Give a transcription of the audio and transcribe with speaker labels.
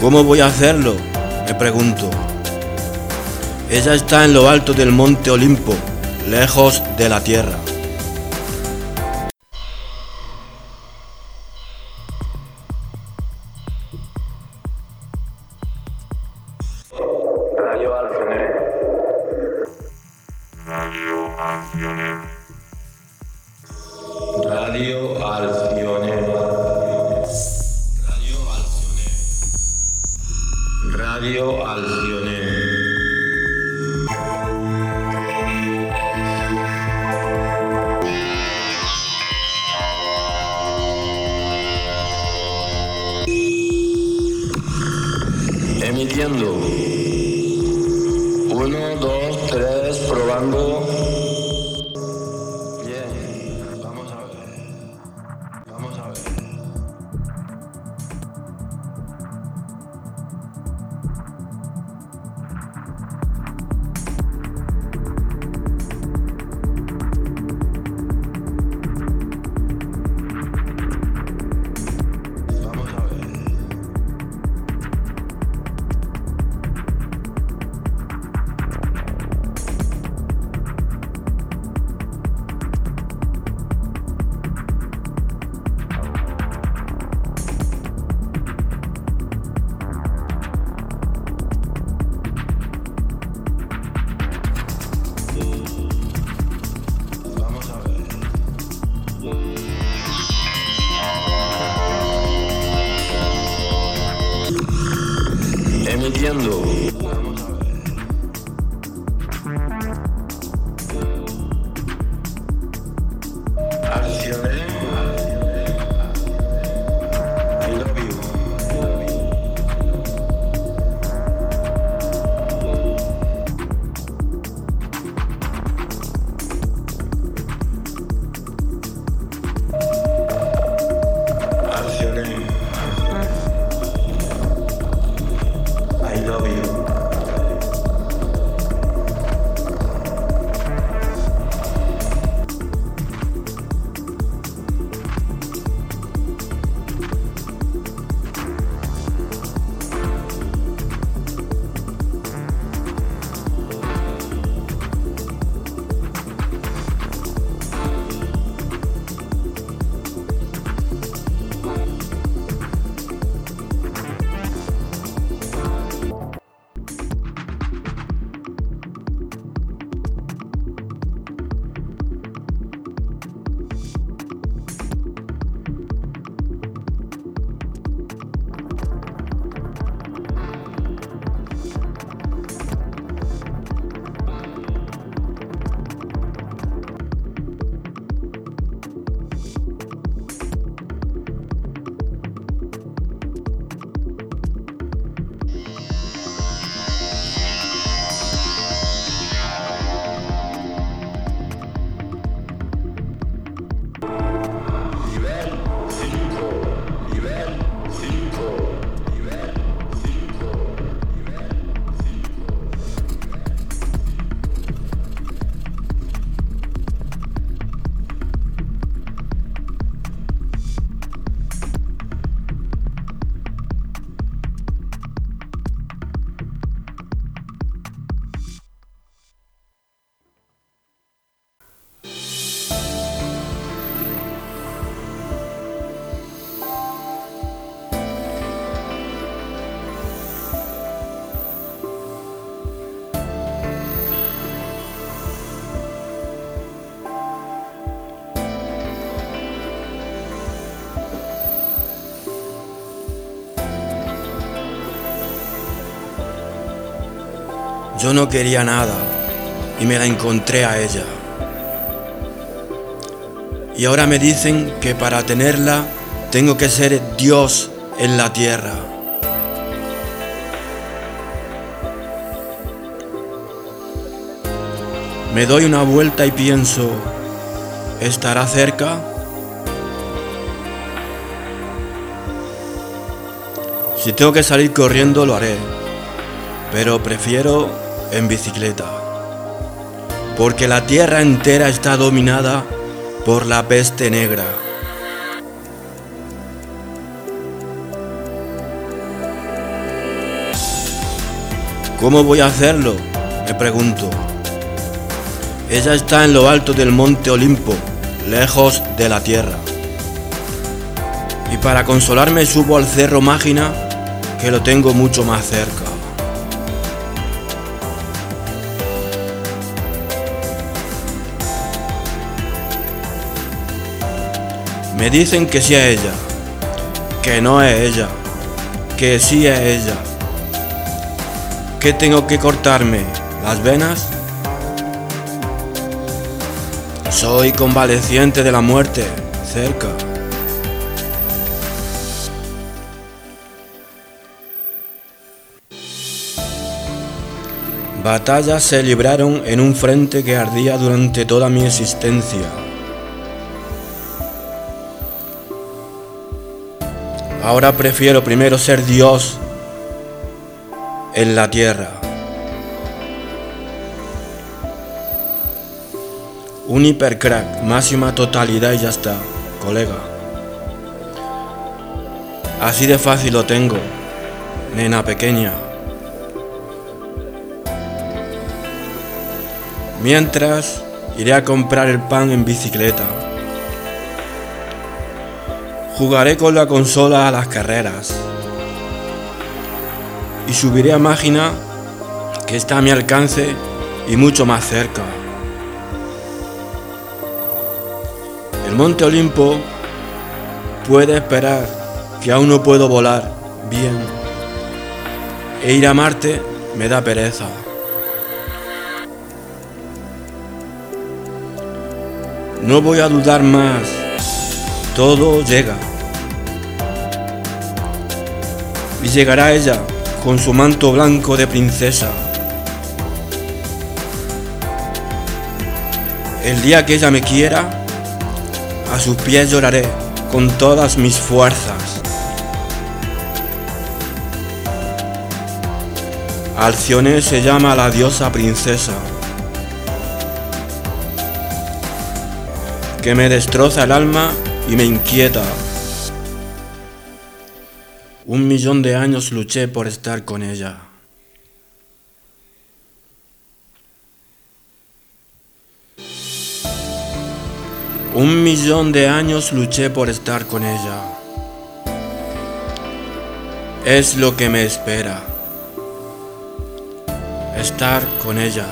Speaker 1: ¿Cómo voy a hacerlo? Me pregunto. Ella está en lo alto del monte Olimpo, lejos de la tierra.
Speaker 2: Radio
Speaker 1: Alcione.
Speaker 2: Emitiendo. Uno, dos, tres, probando. Emitiendo.
Speaker 1: Yo no quería nada y me la encontré a ella. Y ahora me dicen que para tenerla tengo que ser Dios en la tierra. Me doy una vuelta y pienso, ¿estará cerca? Si tengo que salir corriendo lo haré, pero prefiero en bicicleta, porque la tierra entera está dominada por la peste negra. ¿Cómo voy a hacerlo? Me pregunto. Ella está en lo alto del monte Olimpo, lejos de la tierra. Y para consolarme subo al cerro Mágina, que lo tengo mucho más cerca. Me dicen que sí es ella, que no es ella, que sí es ella. ¿Qué tengo que cortarme? ¿Las venas? Soy convaleciente de la muerte, cerca. Batallas se libraron en un frente que ardía durante toda mi existencia. Ahora prefiero primero ser Dios en la tierra. Un hipercrack, máxima totalidad y ya está, colega. Así de fácil lo tengo, nena pequeña. Mientras, iré a comprar el pan en bicicleta. Jugaré con la consola a las carreras. Y subiré a Mágina, que está a mi alcance y mucho más cerca. El monte Olimpo puede esperar que aún no puedo volar bien. E ir a Marte me da pereza. No voy a dudar más. Todo llega. Y llegará ella con su manto blanco de princesa. El día que ella me quiera, a sus pies lloraré con todas mis fuerzas. Alcione se llama la diosa princesa, que me destroza el alma y me inquieta. Un millón de años luché por estar con ella. Un millón de años luché por estar con ella. Es lo que me espera. Estar con ella.